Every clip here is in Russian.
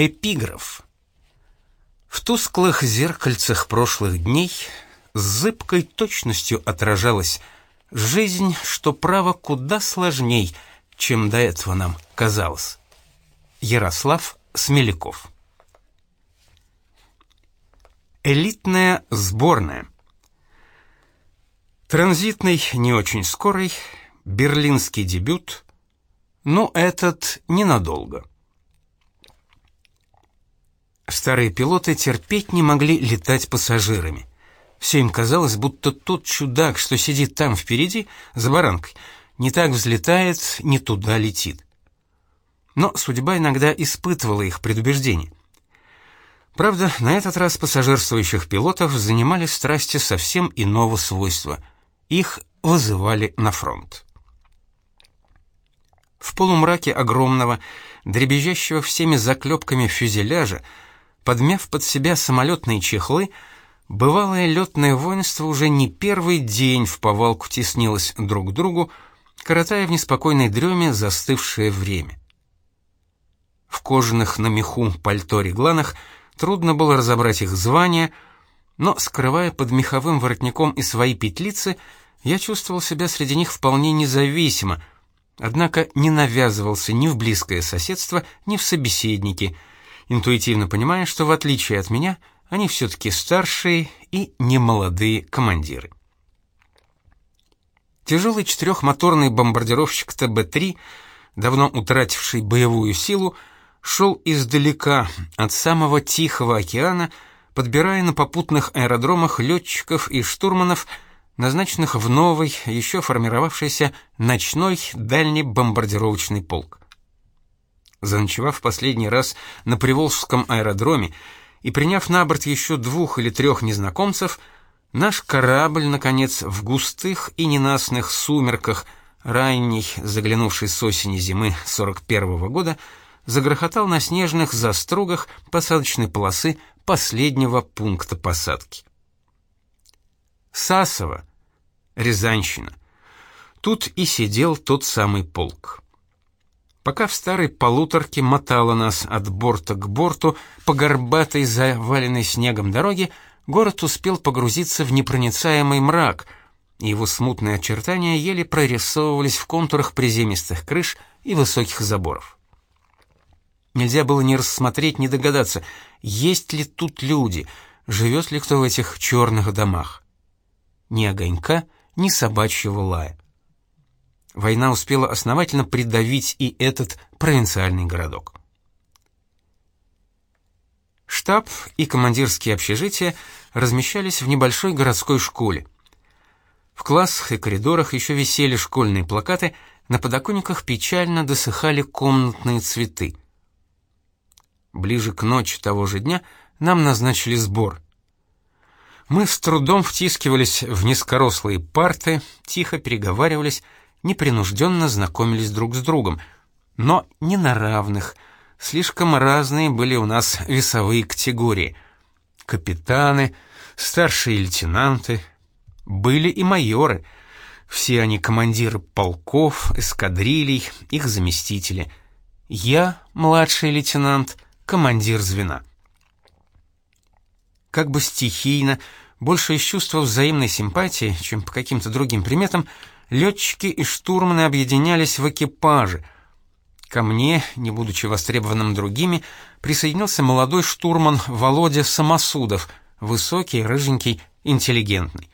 Эпиграф. В тусклых зеркальцах прошлых дней с зыбкой точностью отражалась жизнь, что право куда сложней, чем до этого нам казалось. Ярослав Смеляков. Элитная сборная. Транзитный не очень скорый, берлинский дебют, но этот ненадолго. Старые пилоты терпеть не могли летать пассажирами. Все им казалось, будто тот чудак, что сидит там впереди, за баранкой, не так взлетает, не туда летит. Но судьба иногда испытывала их предубеждение. Правда, на этот раз пассажирствующих пилотов занимали страсти совсем иного свойства. Их вызывали на фронт. В полумраке огромного, дребезжащего всеми заклепками фюзеляжа, подмяв под себя самолетные чехлы, бывалое летное воинство уже не первый день в повалку теснилось друг к другу, коротая в неспокойной дреме застывшее время. В кожаных на меху пальто-регланах трудно было разобрать их звания, но, скрывая под меховым воротником и свои петлицы, я чувствовал себя среди них вполне независимо, однако не навязывался ни в близкое соседство, ни в собеседники — интуитивно понимая, что в отличие от меня, они все-таки старшие и немолодые командиры. Тяжелый четырехмоторный бомбардировщик ТБ-3, давно утративший боевую силу, шел издалека, от самого Тихого океана, подбирая на попутных аэродромах летчиков и штурманов, назначенных в новый, еще формировавшийся ночной дальний бомбардировочный полк. Заночевав последний раз на Приволжском аэродроме и приняв на борт еще двух или трех незнакомцев, наш корабль, наконец, в густых и ненастных сумерках, ранней, заглянувшей с осени зимы 41-го года, загрохотал на снежных застругах посадочной полосы последнего пункта посадки. Сасово, Рязанщина. Тут и сидел тот самый полк. Пока в старой полуторке мотало нас от борта к борту по горбатой, заваленной снегом дороге, город успел погрузиться в непроницаемый мрак, и его смутные очертания еле прорисовывались в контурах приземистых крыш и высоких заборов. Нельзя было ни рассмотреть, ни догадаться, есть ли тут люди, живет ли кто в этих черных домах. Ни огонька, ни собачьего лая война успела основательно придавить и этот провинциальный городок. Штаб и командирские общежития размещались в небольшой городской школе. В классах и коридорах еще висели школьные плакаты, на подоконниках печально досыхали комнатные цветы. Ближе к ночи того же дня нам назначили сбор. Мы с трудом втискивались в низкорослые парты, тихо переговаривались, непринужденно знакомились друг с другом, но не на равных. Слишком разные были у нас весовые категории. Капитаны, старшие лейтенанты, были и майоры. Все они командиры полков, эскадрилей, их заместители. Я, младший лейтенант, командир звена. Как бы стихийно, больше из чувства взаимной симпатии, чем по каким-то другим приметам, летчики и штурманы объединялись в экипаже. Ко мне, не будучи востребованным другими, присоединился молодой штурман Володя Самосудов, высокий, рыженький, интеллигентный.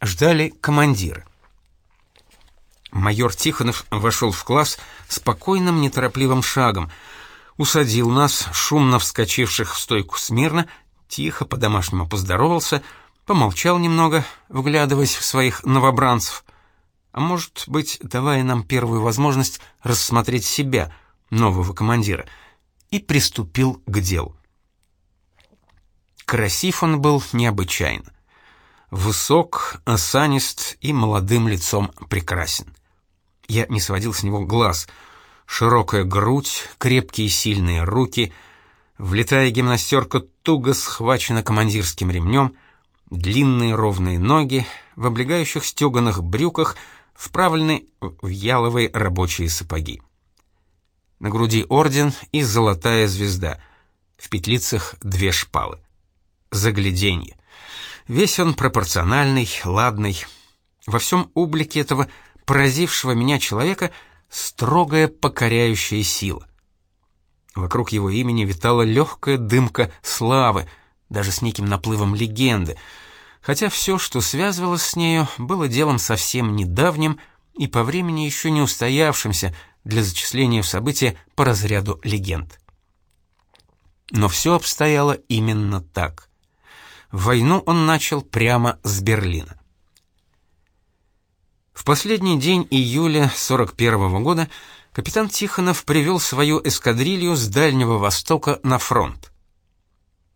Ждали командира. Майор Тихонов вошел в класс спокойным, неторопливым шагом, усадил нас, шумно вскочивших в стойку смирно, тихо по-домашнему поздоровался, помолчал немного, вглядываясь в своих новобранцев, а может быть, давая нам первую возможность рассмотреть себя, нового командира, и приступил к делу. Красив он был необычайно. Высок, осанист и молодым лицом прекрасен. Я не сводил с него глаз. Широкая грудь, крепкие сильные руки, влетая гимнастерка туго схвачена командирским ремнем, длинные ровные ноги в облегающих стеганых брюках — вправлены в яловые рабочие сапоги. На груди орден и золотая звезда. В петлицах две шпалы. Загляденье. Весь он пропорциональный, ладный. Во всем облике этого поразившего меня человека строгая покоряющая сила. Вокруг его имени витала легкая дымка славы, даже с неким наплывом легенды, хотя все, что связывалось с нею, было делом совсем недавним и по времени еще не устоявшимся для зачисления в события по разряду легенд. Но все обстояло именно так. Войну он начал прямо с Берлина. В последний день июля 41 -го года капитан Тихонов привел свою эскадрилью с Дальнего Востока на фронт.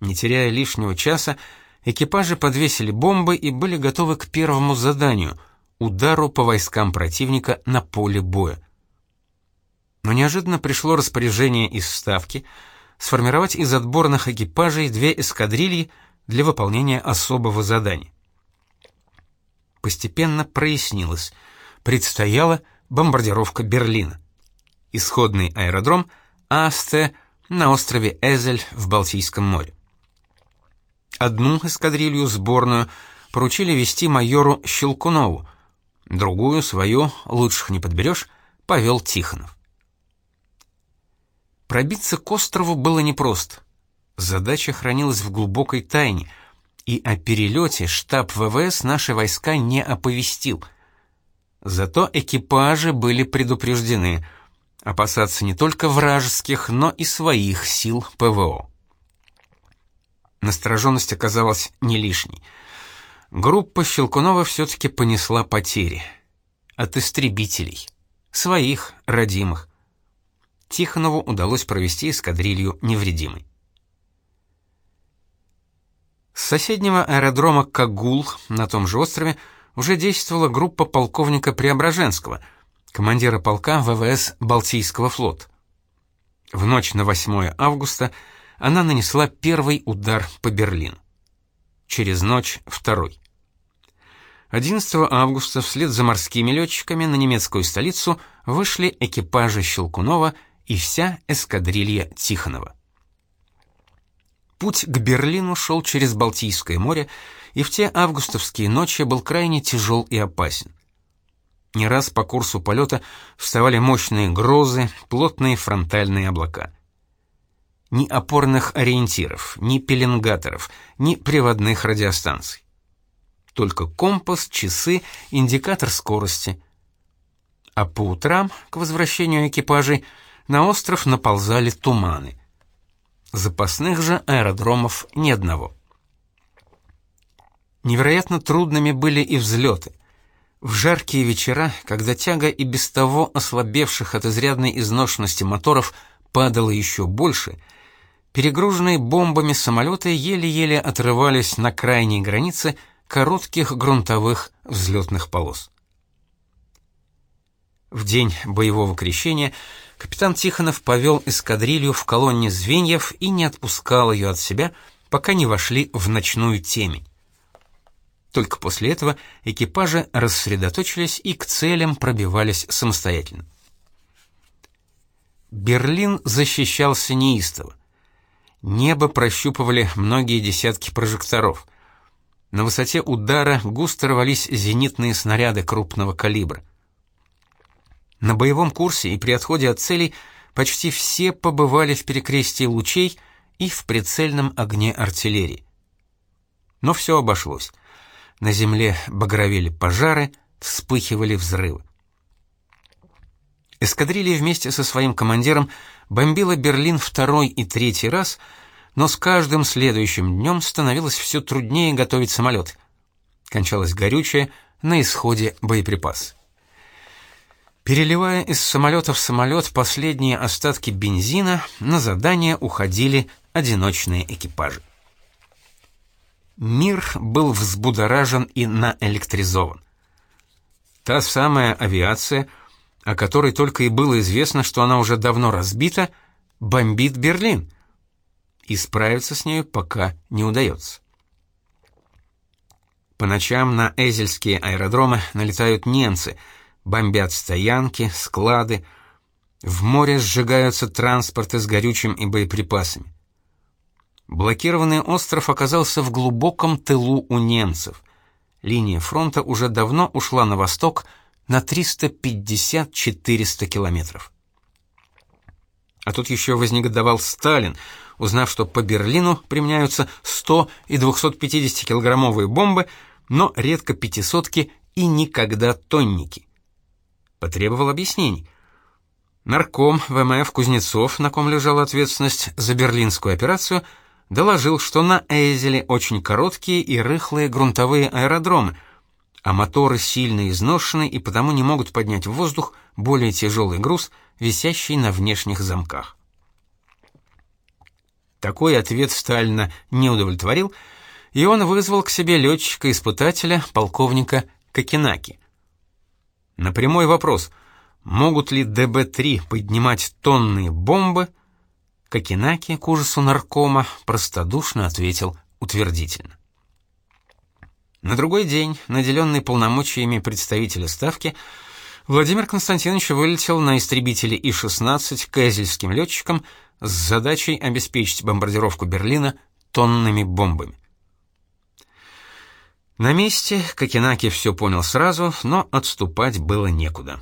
Не теряя лишнего часа, экипажи подвесили бомбы и были готовы к первому заданию — удару по войскам противника на поле боя. Но неожиданно пришло распоряжение из Ставки сформировать из отборных экипажей две эскадрильи для выполнения особого задания. Постепенно прояснилось, предстояла бомбардировка Берлина. Исходный аэродром Асте на острове Эзель в Балтийском море. Одну эскадрилью сборную поручили вести майору Щелкунову, другую, свою, лучших не подберешь, повел Тихонов. Пробиться к острову было непросто. Задача хранилась в глубокой тайне, и о перелете штаб ВВС наши войска не оповестил. Зато экипажи были предупреждены опасаться не только вражеских, но и своих сил ПВО. Настороженность оказалась не лишней. Группа Щелкунова все-таки понесла потери. От истребителей. Своих, родимых. Тихонову удалось провести эскадрилью невредимой. С соседнего аэродрома Кагул на том же острове уже действовала группа полковника Преображенского, командира полка ВВС Балтийского флота. В ночь на 8 августа она нанесла первый удар по Берлину. Через ночь второй. 11 августа вслед за морскими летчиками на немецкую столицу вышли экипажи Щелкунова и вся эскадрилья Тихонова. Путь к Берлину шел через Балтийское море, и в те августовские ночи был крайне тяжел и опасен. Не раз по курсу полета вставали мощные грозы, плотные фронтальные облака ни опорных ориентиров, ни пеленгаторов, ни приводных радиостанций. Только компас, часы, индикатор скорости. А по утрам, к возвращению экипажей, на остров наползали туманы. Запасных же аэродромов ни одного. Невероятно трудными были и взлеты. В жаркие вечера, когда тяга и без того ослабевших от изрядной изношенности моторов падала еще больше — Перегруженные бомбами самолеты еле-еле отрывались на крайней границе коротких грунтовых взлетных полос. В день боевого крещения капитан Тихонов повел эскадрилью в колонне звеньев и не отпускал ее от себя, пока не вошли в ночную темень. Только после этого экипажи рассредоточились и к целям пробивались самостоятельно. Берлин защищался неистово. Небо прощупывали многие десятки прожекторов. На высоте удара густо рвались зенитные снаряды крупного калибра. На боевом курсе и при отходе от целей почти все побывали в перекрестии лучей и в прицельном огне артиллерии. Но все обошлось. На земле багровели пожары, вспыхивали взрывы. Эскадрилья вместе со своим командиром бомбила Берлин второй и третий раз, но с каждым следующим днем становилось все труднее готовить самолет. Кончалось горючее, на исходе боеприпас. Переливая из самолета в самолет последние остатки бензина, на задание уходили одиночные экипажи. Мир был взбудоражен и наэлектризован. Та самая авиация — о которой только и было известно, что она уже давно разбита, бомбит Берлин. И справиться с нею пока не удается. По ночам на эзельские аэродромы налетают немцы, бомбят стоянки, склады. В море сжигаются транспорты с горючим и боеприпасами. Блокированный остров оказался в глубоком тылу у немцев. Линия фронта уже давно ушла на восток на 350-400 километров. А тут еще вознегодовал Сталин, узнав, что по Берлину применяются 100 и 250 килограммовые бомбы, но редко пятисотки и никогда тонники. Потребовал объяснений. Нарком ВМФ Кузнецов, на ком лежала ответственность за берлинскую операцию, доложил, что на Эйзеле очень короткие и рыхлые грунтовые аэродромы, а моторы сильно изношены и потому не могут поднять в воздух более тяжелый груз, висящий на внешних замках. Такой ответ Сталина не удовлетворил, и он вызвал к себе летчика-испытателя, полковника Кокенаки. На прямой вопрос, могут ли ДБ-3 поднимать тонные бомбы, Кокенаки к ужасу наркома простодушно ответил утвердительно. На другой день, наделенный полномочиями представителя Ставки, Владимир Константинович вылетел на истребителе И-16 к эзельским летчикам с задачей обеспечить бомбардировку Берлина тонными бомбами. На месте Кокенаки все понял сразу, но отступать было некуда.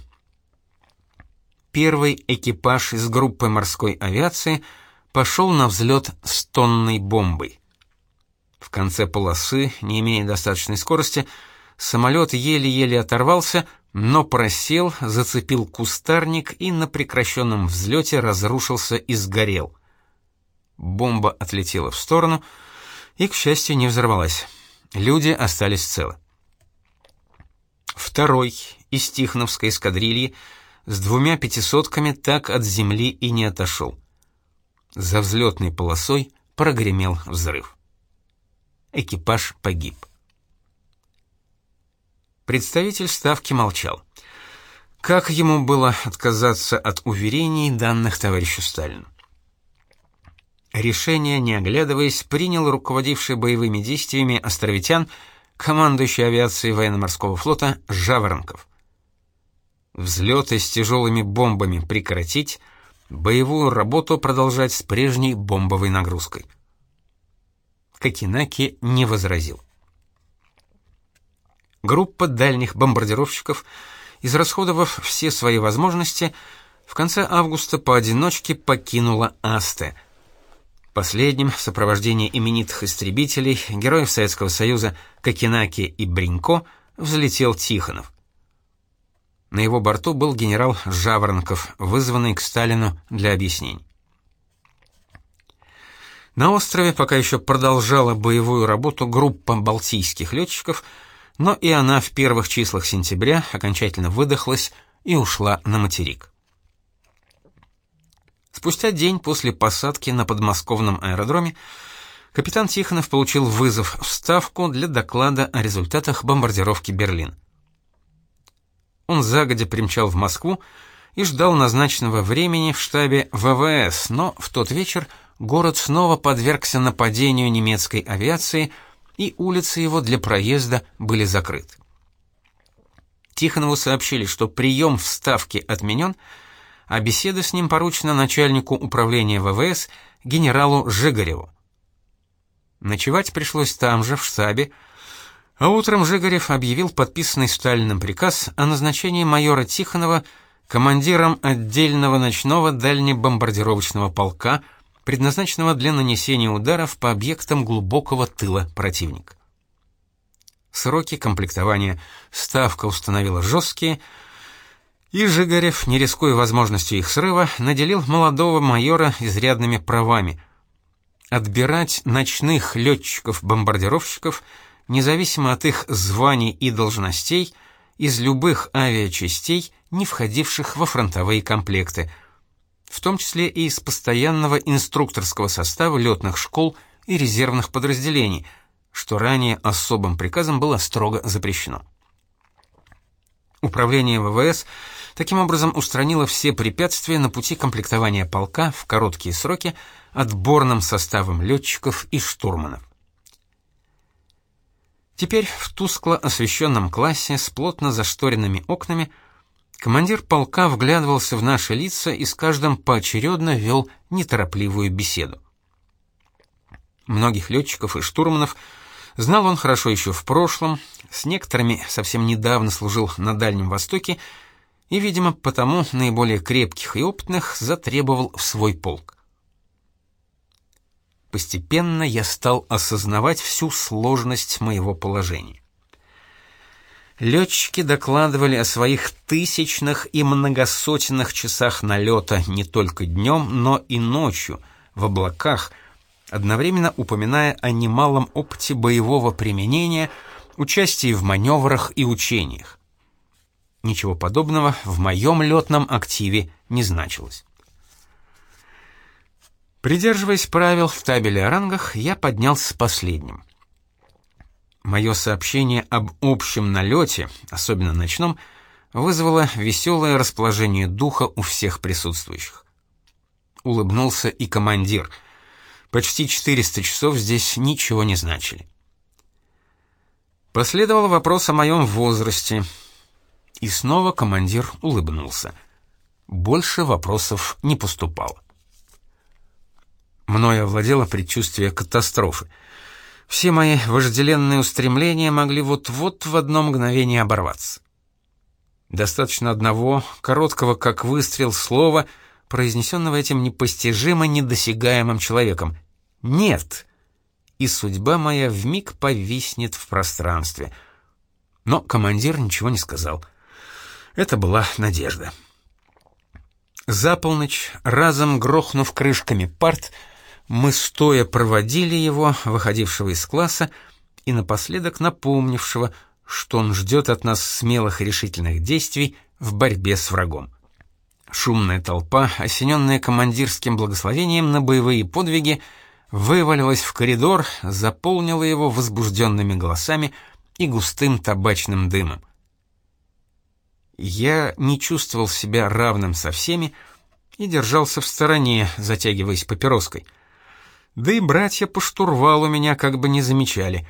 Первый экипаж из группы морской авиации пошел на взлет с тонной бомбой. В конце полосы, не имея достаточной скорости, самолет еле-еле оторвался, но просел, зацепил кустарник и на прекращенном взлете разрушился и сгорел. Бомба отлетела в сторону и, к счастью, не взорвалась. Люди остались целы. Второй из Тихоновской эскадрильи с двумя пятисотками так от земли и не отошел. За взлетной полосой прогремел взрыв экипаж погиб. Представитель ставки молчал. Как ему было отказаться от уверений, данных товарищу Сталину? Решение, не оглядываясь, принял руководивший боевыми действиями островитян, командующий авиацией военно-морского флота Жаворонков. Взлеты с тяжелыми бомбами прекратить, боевую работу продолжать с прежней бомбовой нагрузкой. Кокинаки не возразил. Группа дальних бомбардировщиков, израсходовав все свои возможности, в конце августа поодиночке покинула Асте. Последним в сопровождении именитых истребителей, героев Советского Союза Кокинаки и Бринько, взлетел Тихонов. На его борту был генерал Жаворонков, вызванный к Сталину для объяснений. На острове пока еще продолжала боевую работу группа балтийских летчиков, но и она в первых числах сентября окончательно выдохлась и ушла на материк. Спустя день после посадки на подмосковном аэродроме капитан Тихонов получил вызов в Ставку для доклада о результатах бомбардировки Берлин. Он загодя примчал в Москву и ждал назначенного времени в штабе ВВС, но в тот вечер город снова подвергся нападению немецкой авиации, и улицы его для проезда были закрыты. Тихонову сообщили, что прием в Ставке отменен, а беседа с ним поручена начальнику управления ВВС генералу Жигареву. Ночевать пришлось там же, в штабе, а утром Жигарев объявил подписанный Сталиным приказ о назначении майора Тихонова командиром отдельного ночного дальнебомбардировочного полка предназначенного для нанесения ударов по объектам глубокого тыла противника. Сроки комплектования. Ставка установила жесткие, и Жигарев, не рискуя возможностью их срыва, наделил молодого майора изрядными правами. Отбирать ночных летчиков-бомбардировщиков, независимо от их званий и должностей, из любых авиачастей, не входивших во фронтовые комплекты – в том числе и из постоянного инструкторского состава летных школ и резервных подразделений, что ранее особым приказом было строго запрещено. Управление ВВС таким образом устранило все препятствия на пути комплектования полка в короткие сроки отборным составом летчиков и штурманов. Теперь в тускло освещенном классе с плотно зашторенными окнами Командир полка вглядывался в наши лица и с каждым поочередно вел неторопливую беседу. Многих летчиков и штурманов знал он хорошо еще в прошлом, с некоторыми совсем недавно служил на Дальнем Востоке и, видимо, потому наиболее крепких и опытных затребовал в свой полк. Постепенно я стал осознавать всю сложность моего положения. Летчики докладывали о своих тысячных и многосотенных часах налета не только днем, но и ночью, в облаках, одновременно упоминая о немалом опыте боевого применения, участии в маневрах и учениях. Ничего подобного в моем летном активе не значилось. Придерживаясь правил в табеле о рангах, я поднялся последним. Мое сообщение об общем налете, особенно ночном, вызвало веселое расположение духа у всех присутствующих. Улыбнулся и командир. Почти 400 часов здесь ничего не значили. Последовал вопрос о моем возрасте. И снова командир улыбнулся. Больше вопросов не поступало. Мною овладело предчувствие катастрофы — все мои вожделенные устремления могли вот-вот в одно мгновение оборваться. Достаточно одного, короткого как выстрел слова, произнесенного этим непостижимо недосягаемым человеком. «Нет!» И судьба моя вмиг повиснет в пространстве. Но командир ничего не сказал. Это была надежда. За полночь, разом грохнув крышками парт, мы стоя проводили его, выходившего из класса, и напоследок напомнившего, что он ждет от нас смелых и решительных действий в борьбе с врагом. Шумная толпа, осененная командирским благословением на боевые подвиги, вывалилась в коридор, заполнила его возбужденными голосами и густым табачным дымом. Я не чувствовал себя равным со всеми и держался в стороне, затягиваясь папироской — да и братья по штурвалу меня как бы не замечали.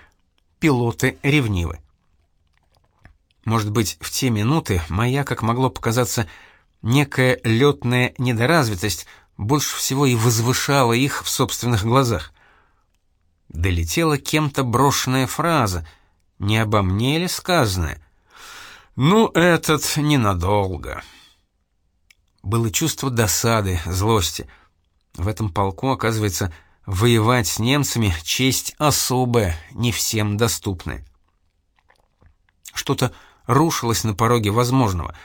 Пилоты ревнивы. Может быть, в те минуты моя, как могло показаться, некая летная недоразвитость больше всего и возвышала их в собственных глазах. Долетела кем-то брошенная фраза, не обо мне ли сказанная? «Ну, этот ненадолго». Было чувство досады, злости. В этом полку, оказывается, Воевать с немцами — честь особая, не всем доступная. Что-то рушилось на пороге возможного.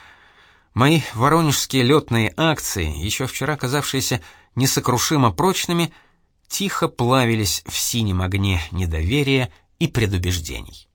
Мои воронежские летные акции, еще вчера казавшиеся несокрушимо прочными, тихо плавились в синем огне недоверия и предубеждений.